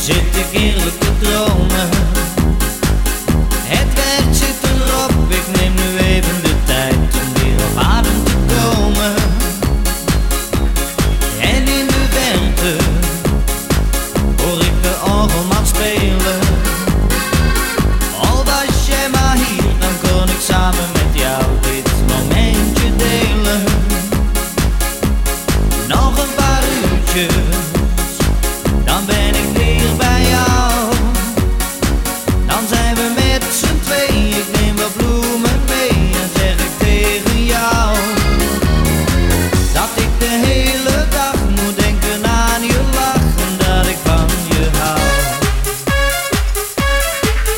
zit ik eerlijk te dromen. Het werd zit erop, ik neem nu even de tijd om weer op adem te komen. En in de verte hoor ik de orgelmat spelen. Al was jij maar hier, dan kon ik samen met jou dit momentje delen. Nog een paar uurtjes.